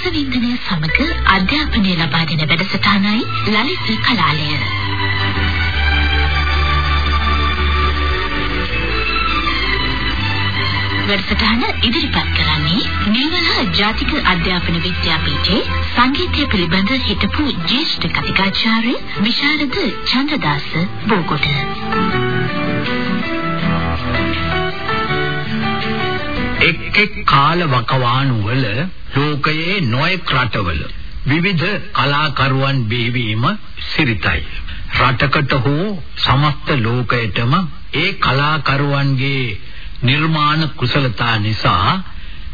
රසවින්දනය සමග අධ්‍යාපනය ලබා දෙන වැඩසටහනයි ලලිත කලාලය. වැඩසටහන ඉදිරිපත් කරන්නේ නිවලා ජාතික අධ්‍යාපන විද්‍යාපීඨයේ සංගීතය පිළිබඳ හිටපු ජ්‍යෙෂ්ඨ කතිකාචාර්ය විශාරද චන්ද්‍රදාස බෝගොඩ. එක් එක් කාල වකවානු වල ලෝකයේ නොයෙක් රටවල විවිධ කලාකරුවන් බිහිවීම සිරිතයි. රටකට හෝ සමස්ත ලෝකයටම ඒ කලාකරුවන්ගේ නිර්මාණ කුසලතා නිසා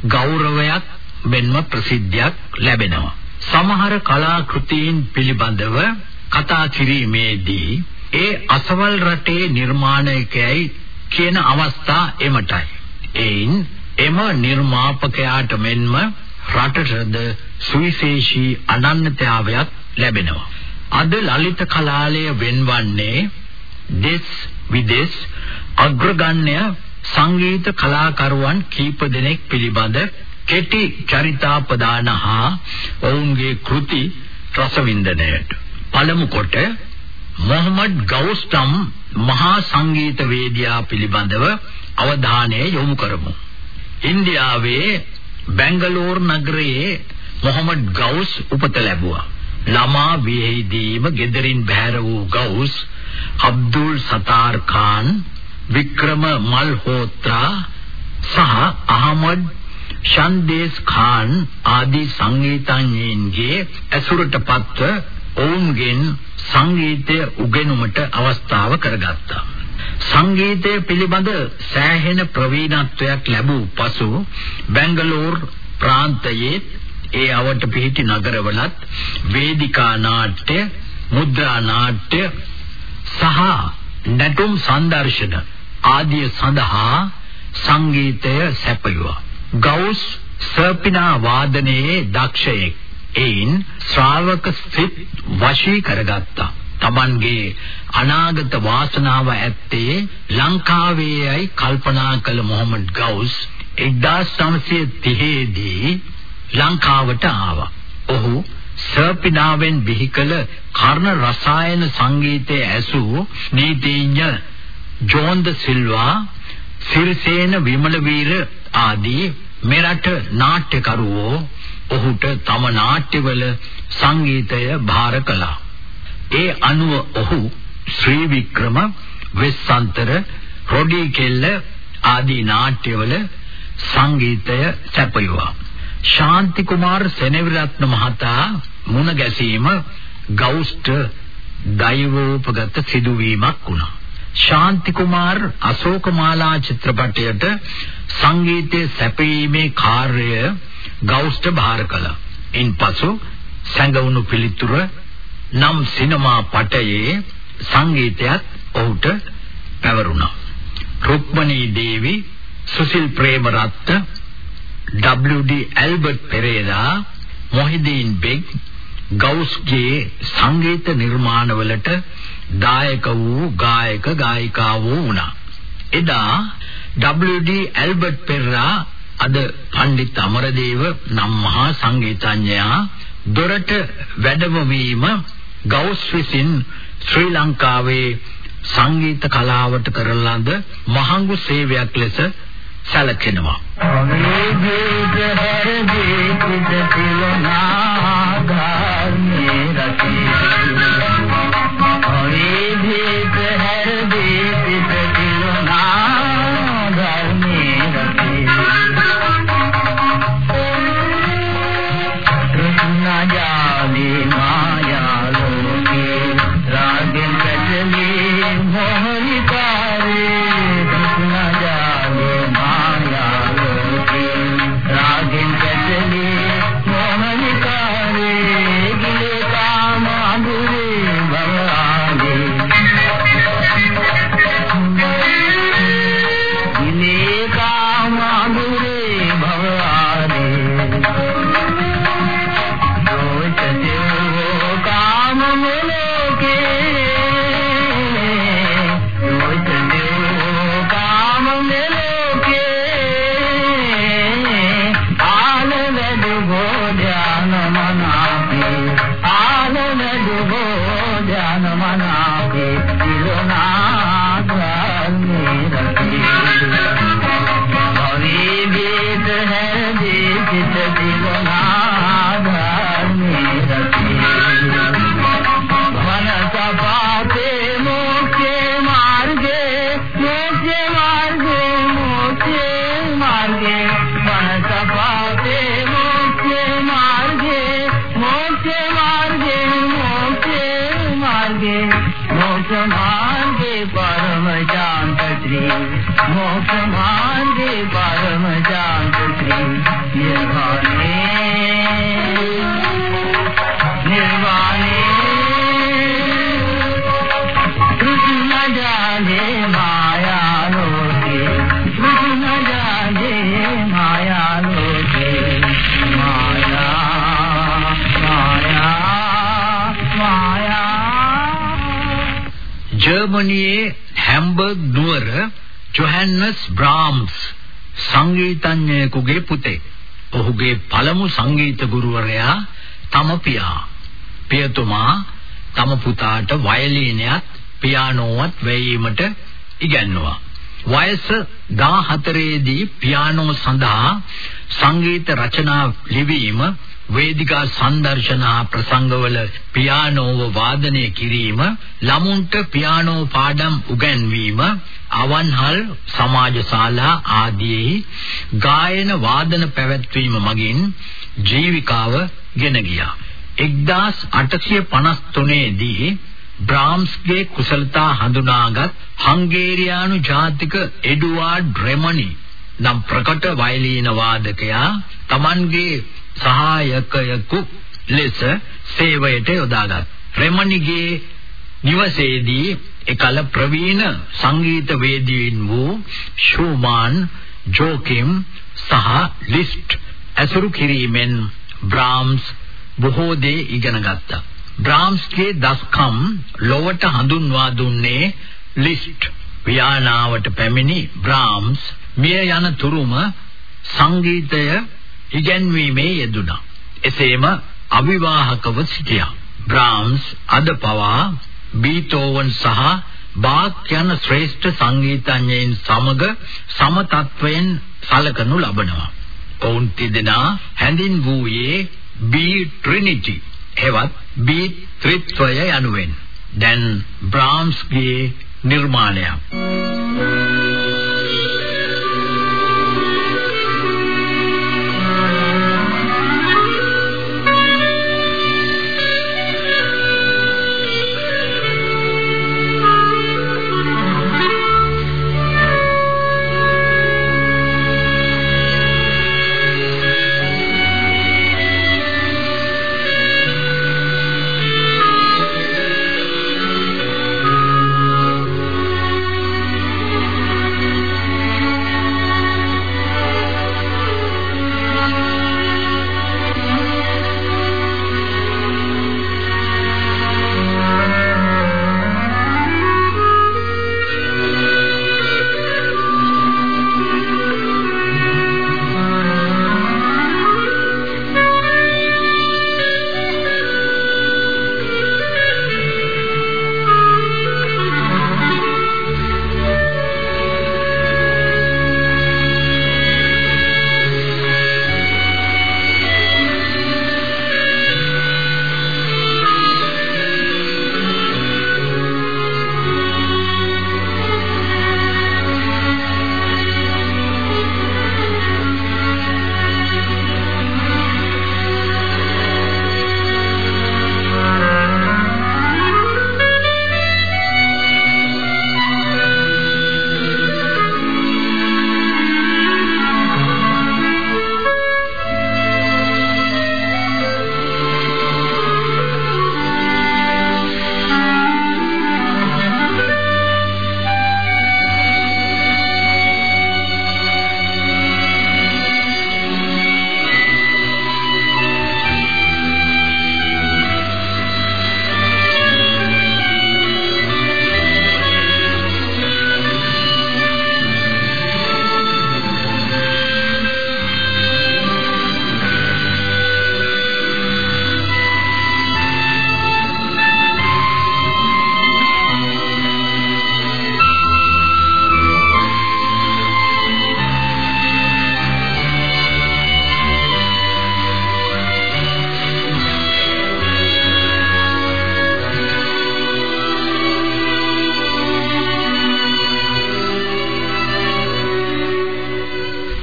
ගෞරවයක් මෙන්ම ප්‍රසිද්ධියක් ලැබෙනවා. සමහර කලාකෘතීන් පිළිබඳව කතා කිරීමේදී ඒ අසවල් රටේ නිර්මාණයකයි කියන අවස්ථා එමටයි. එයින් එම නිර්මාපකයාට මෙන්ම රටටද සුවිශේෂී අනන්‍යතාවයක් ලැබෙනවා. අද ලලිත කලාලය වෙන්වන්නේ දෙස් විදෙස් අග්‍රගණ්‍ය සංගීත කලාකරුවන් කීප දෙනෙක් පිළිබඳ කෙටි චරිතාපදාන හා ඔවුන්ගේ කෘති රසවින්දනයට පළමු කොට මොහමඩ් ගෞස්ටම් මහා සංගීත වේදියා පිළිබඳව අවධානය යොමු කරමු. ඉන්දියාවේ බැංගලෝර් නගරයේ මොහමඩ් ගෞස් උපත ලැබුවා. ළමා වියේදීම ගෙදරින් බැහැර වූ ගෞස් අබ්දුල් සතාර් ખાන් වික්‍රම මල්හෝත්‍රා සහ අහමඩ් ෂන්දේස් ખાන් ආදී සංගීතඥයින්ගේ ඇසුරට පත්ව ඔවුන්ගෙන් සංගීතය උගෙනුමට අවස්ථාව කරගත්තා. සංගීතය පිළිබඳ සෑහෙන ප්‍රවීණත්වයක් ලැබූ පසු බැංගලෝර් ප්‍රාන්තයේ ඒ අවට පිහිටි නගරවලත් වේදිකා නාට්‍ය, මුද්‍රා නාට්‍ය සහ නැටුම් සංදර්ශන ආදිය සඳහා සංගීතය සැපයුවා. ගෞස් සර්පිනා වාදනයේ දක්ෂයෙක්. එයින් ශ්‍රාවක සිත් වශී කරගත්තා. Tamanගේ අනාගත වාසනාව ඇත්තේ ලංකාවේයි කල්පනා කළ මොහමඩ් ගෞස් 1930 දී ලංකාවට ආවා. ඔහු සර්පිනාවෙන් බිහි කළ කර්ණ රසායන සංගීතයේ ඇසූ නීතිඥ ජෝන්ද සිල්වා සිරිසේන විමලවීර ආදී මෙරට නාට්‍යකරුවෝ ඔහුට තම නාට්‍යවල සංගීතය භාර කළා. ඒ අනුව ඔහු ශ්‍රී වික්‍රම වෙස්සන්තර රොඩි කෙල්ල ආදී නාට්‍යවල සංගීතය සැපයුවා. ශාන්ති කුමාර් සෙනවිරත්න මහතා මුණ ගැසීම ගෞස්ට දෛවෝපගත සිදුවීමක් වුණා. ශාන්ති කුමාර් අශෝකමාලා චිත්‍රපටයට සංගීතයේ සැපීමේ කාර්යය ගෞස්ට භාර කළා. ඉන්පසු සංගවුණු පිළිතුර නම් සිනමා පටයේ සංගීතයත් ඔහුට පැවරුණා. රුක්මනී දේවි, සුසිල් ප්‍රේමරත්න, WD ඇල්බර්ට් පෙරේරා, මොහිදීන් බෙග් ගෞස්ගේ සංගීත නිර්මාණවලට දායක වූ ගායක ගායිකාවෝ වුණා. එදා WD ඇල්බර්ට් පෙරේරා අද පණ්ඩිත අමරදේව නම් මහා සංගීතඥයා දොරට වැඩම වීම ගෞස් විසින් ශ්‍රී ලංකාවේ සංගීත කලාවට කරන ලද මහඟු සේවයක් ලෙස සැලකෙනවා. ජර්මනියේ හැම්බර්ග් නුවර ජොහන්නස් බ්‍රාම්ස් සංගීතඥයෙකුගේ පුතෙක්. ඔහුගේ පළමු සංගීත ගුරුවරයා තම පියා. පියතුමා තම පුතාට වයලීනයත් පියානෝවත් වැයීමට ඉගැන්නුවා. වයස 14 දී පියානෝ සඳහා සංගීත රචනා ලිවීම වේදිකා සංදර්ශනා ප්‍රසංගවල පියානෝව වාදනය කිරීම ළමුන්ට පියානෝ පාඩම් උගන්වීම අවන්හල් සමාජශාලා ආදී ගායන වාදන පැවැත්වීම මගින් ජීවිකාව ගෙන ගියා. 1853 දී බ්‍රාම්ස්ගේ කුසලතා හඳුනාගත් හංගේරියානු ජාතික එඩුවාඩ් රෙමනි නම් ප්‍රකට වයලීන වාදකයා Tamanගේ සහායකයෙකු ලෙස සේවයට යොදාගත්. රෙමනිගේ නිවසේදී එකල ප්‍රවීණ සංගීතවේදීන් වූ ෂූමාන්, ජෝකිම් සහ ලිස්ට් ඇසුරු කිරීමෙන් බ්‍රාම්ස් බොහෝ දේ ඉගෙන ගත්තා. බ්‍රාම්ස්ගේ දස්කම් ලොවට හඳුන්වා දුන්නේ ලිස්ට් වියානාවට පැමිණි බ්‍රාම්ස් මිය යන තුරුම සංගීතය ඉගැන්වීමේ යෙදුණා. එසේම අවිවාහකව සිටියා. බ්‍රාම්ස් අද පවා බීතෝවන් සහ බාක් යන ශ්‍රේෂ්ඨ සංගීතඥයින් සමග සම තත්වයෙන් සැලකනු ලබනවා. ඔවුන් තිදෙනා හැඳින්වූයේ බී ට්‍රිනිටි හෙවත් බී ත්‍රිත්වය යනුවෙන්. දැන් බ්‍රාම්ස්ගේ නිර්මාණයක්. Thank you.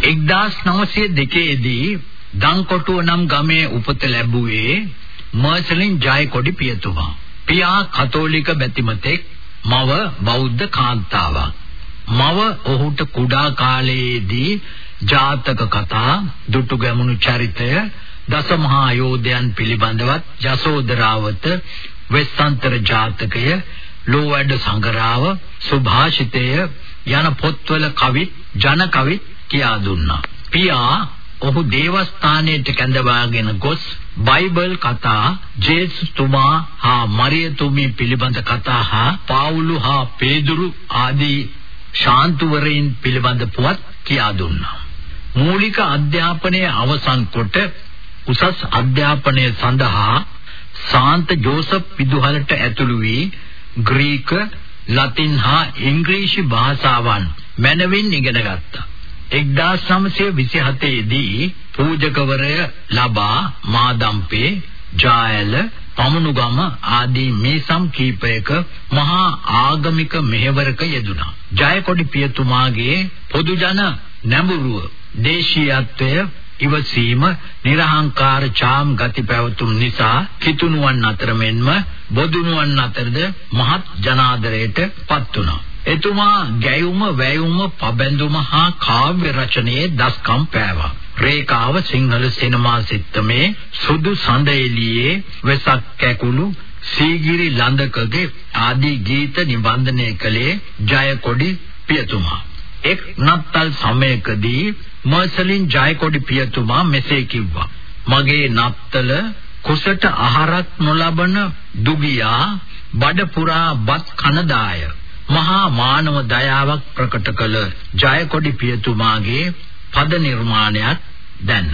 1902 දී දංකොටුව නම් ගමේ උපත ලැබුවේ මර්සලින් ජයකොඩි පියතුමා. පියා කතෝලික බැතිමතෙක්, මව බෞද්ධ කාන්තාවක්. මව ඔහුට කුඩා කාලයේදී ජාතක කතා, දුටු ගැමුණු චරිතය, දසමහා යෝධයන් පිළිබඳවත් යසෝදරාවත, වෙස්සන්තර ජාතකය, ලෝවැඩ සංගරාව, සුභාෂිතය යන පොත්වල කවි, ජන කවිත් කියා දුන්නා. පියා ඔහු දේවස්ථානයට කැඳවාගෙන ගොස් බයිබල් කතා ජේසුස් තුමා හා මරියතුමී පිළිබඳ කතා හා පාවුලු හා පේදුරු ආදී ශාන්තුවරයන් පිළිබඳ පුවත් කියා දුන්නා. මූලික අධ්‍යාපනය අවසන් කොට උසස් අධ්‍යාපනය සඳහා සාන්ත ජෝසප් විදුහලට ඇතුළු වී ග්‍රීක, ලතින් හා ඉංග්‍රීසි භාෂාවන් මැනවින් ඉගෙන ගත්තා. 1927 දී පූජකවරය ලබා මාදම්පේ ජායල පමනුගම ආදී මේසම් කීපයක මහා ආගමික මෙහෙවරක යෙදුණා. ජයකොඩි පියතුමාගේ පොදු ජන නැඹුරුව දේශීයත්වය ඉවසීම නිර්හංකාර ඡාම් ගති පැවතුම් නිසා කිතුණුවන් අතර මෙන්ම බොදුණුවන් අතරද මහත් ජනාදරයට පත් වුණා. එතුමා ගැයුම වැයුම පබැඳුම හා කාව්‍ය රචනයේ දස්කම් පෑවා. රේඛාව සිංහල සිනමා සිත්තමේ සුදු සඳ එළියේ වෙසක් කැකුළු සීගිරි ලඳකගේ ආදී ගීත නිබන්ධනය කළේ ජයකොඩි පියතුමා. එක් නත්තල් සමයකදී මර්සලින් ජයකොඩි පියතුමා මෙසේ කිව්වා. මගේ නත්තල කුසට ආහාරක් නොලබන දුගියා බඩ පුරා බත් කනදාය මහා මානව දයාවක් ප්‍රකට කළ ජයකොඩි පියතුමාගේ පද නිර්මාණයක් දැන්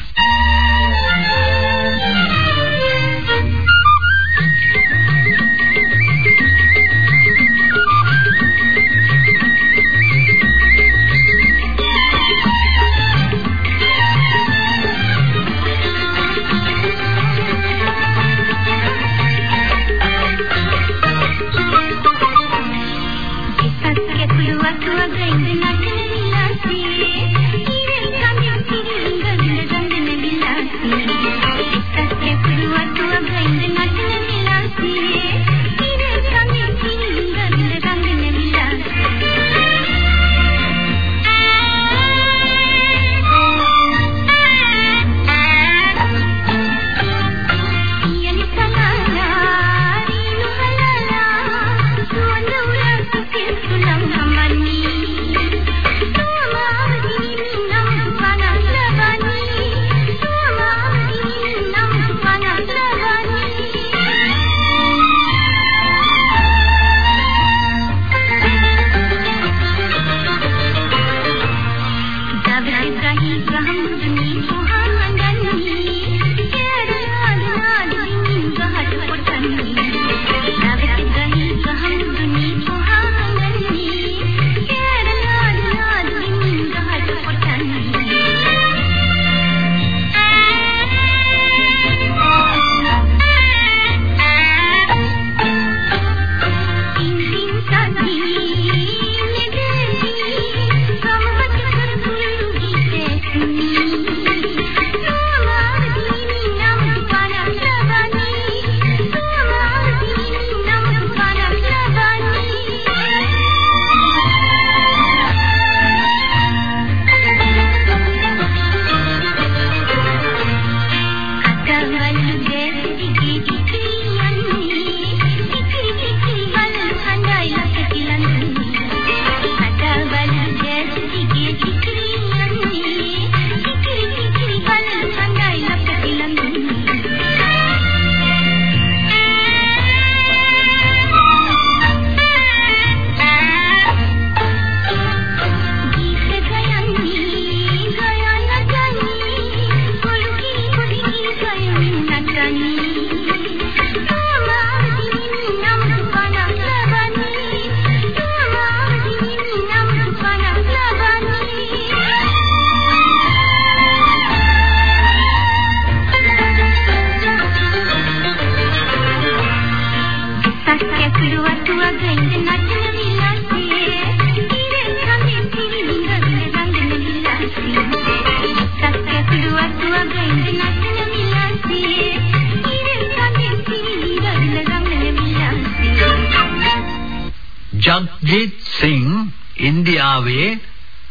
සුජිත් සිං ඉන්දියාවේ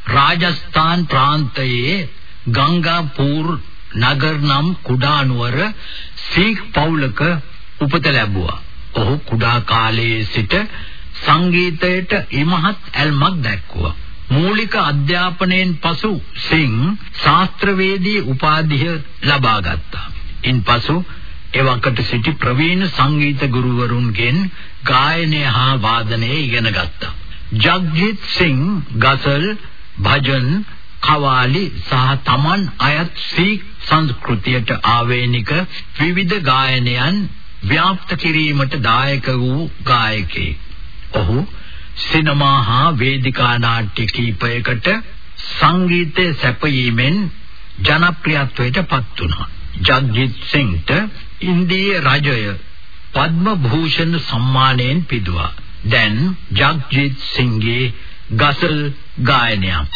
රාජස්ථාන් ප්‍රාන්තයේ ගංගාපූර් නගර නම් කුඩා නුවර සීක් පවුලක උපත ලැබුවා. ඔහු කුඩා කාලයේ සිට සංගීතයට ඉමහත් ඇල්මක් දැක්වුවා. මූලික අධ්‍යාපනයෙන් පසු සිං ශාස්ත්‍රවේදී උපාධිය ලබා ගත්තා. ඉන්පසු එවකට සිටි ප්‍රවීණ සංගීත ගුරුවරුන්ගෙන් ගායනය හා වාදනය ඉගෙන ගත්තා. ජග්ජිත් සිං ගසල් භජන් කවාලි සහ තමන් අයත් සීක් සංස්කෘතියට ආවේනික විවිධ ගායනයන් ව්‍යාප්ත කිරීමට දායක වූ ගායකයෙක්. ඔහු සිනමා හා වේදිකා නාට්‍ය කීපයකට සංගීතය සැපයීමෙන් ජනප්‍රියත්වයට පත් වුණා. ජග්ජිත් සිංට ඉන්දීය රජය පද්ම භූෂණ සම්මානයෙන් පිදුවා. දැන් ජග්ජිත් සිංගේ ගසල් ගායනයක්.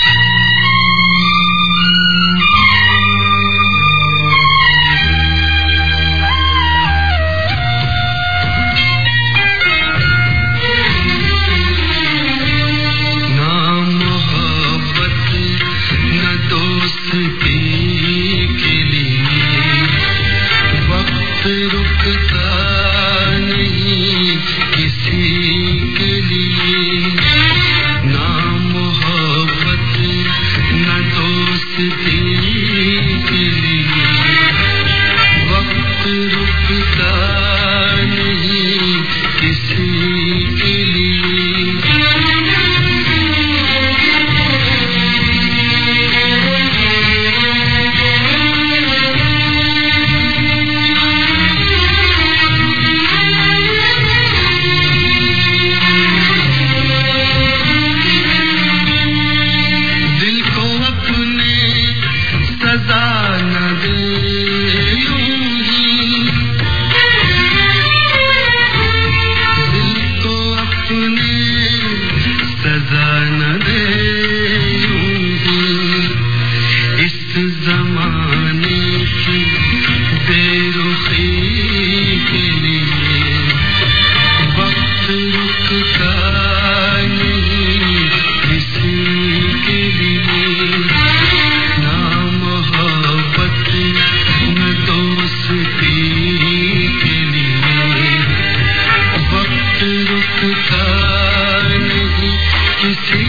you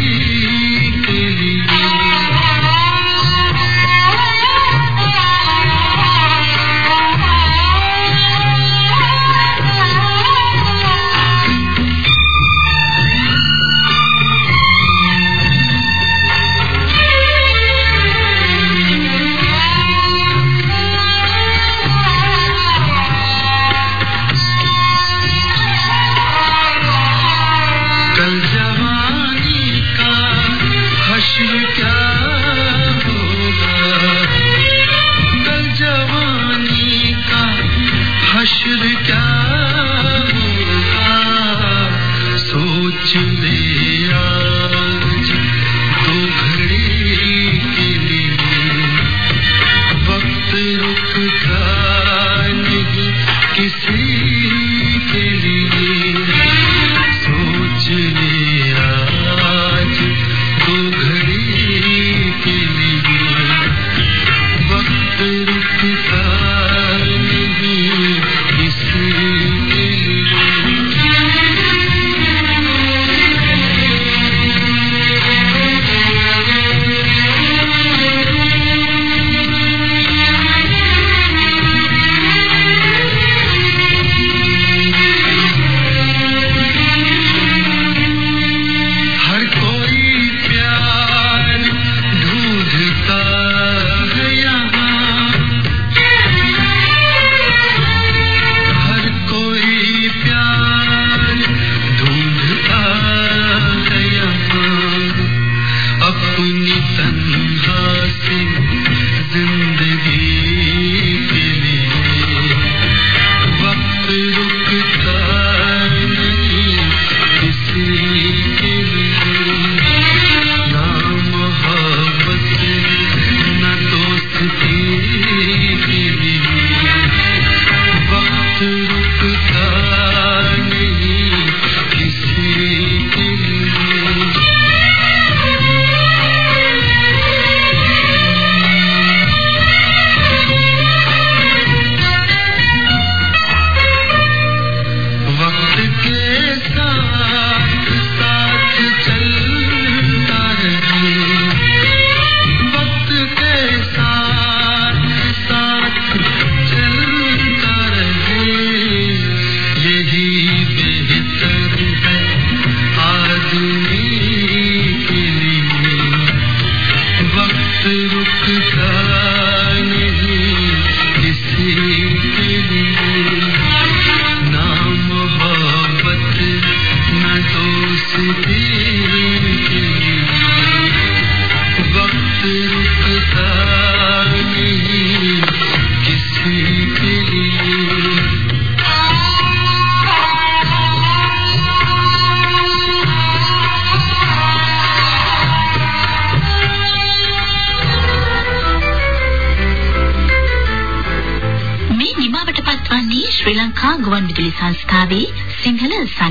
canción de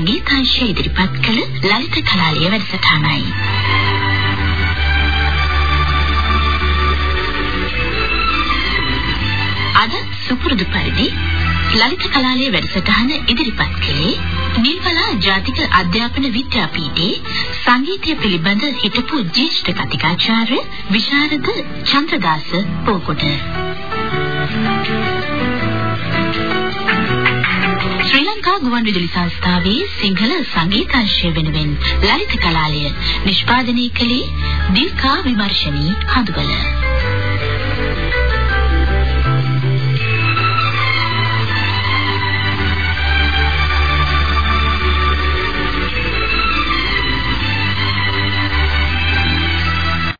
සංගීතාංශය ඉදිරිපත් කළ ලලිත කලාලය වැඩසටහනයි. අද සුපුරුදු පරිදි ලලිත කලාලය වැඩසටහන ඉදිරිපත් කළේ නිල්වලා ජාතික අධ්‍යාපන විද්‍යාපීඨයේ සංගීතය පිළිබඳ හිටපු ජ්‍යෙෂ්ඨ කතිකාචාර්ය විශාරද චන්ද්‍රදාස පෝකොට. ශ්‍රී ලංකා ගුවන්විදුලි සංස්ථාවේ සිංහල සංගීතාංශය වෙනුවෙන් ලලිත කලාලය නිෂ්පාදනය කළේ දිල්කා විමර්ශනී කඳුගල.